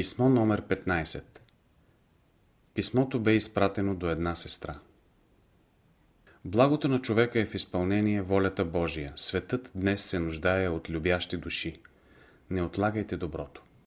Писмо номер 15 Писмото бе изпратено до една сестра. Благото на човека е в изпълнение волята Божия. Светът днес се нуждае от любящи души. Не отлагайте доброто.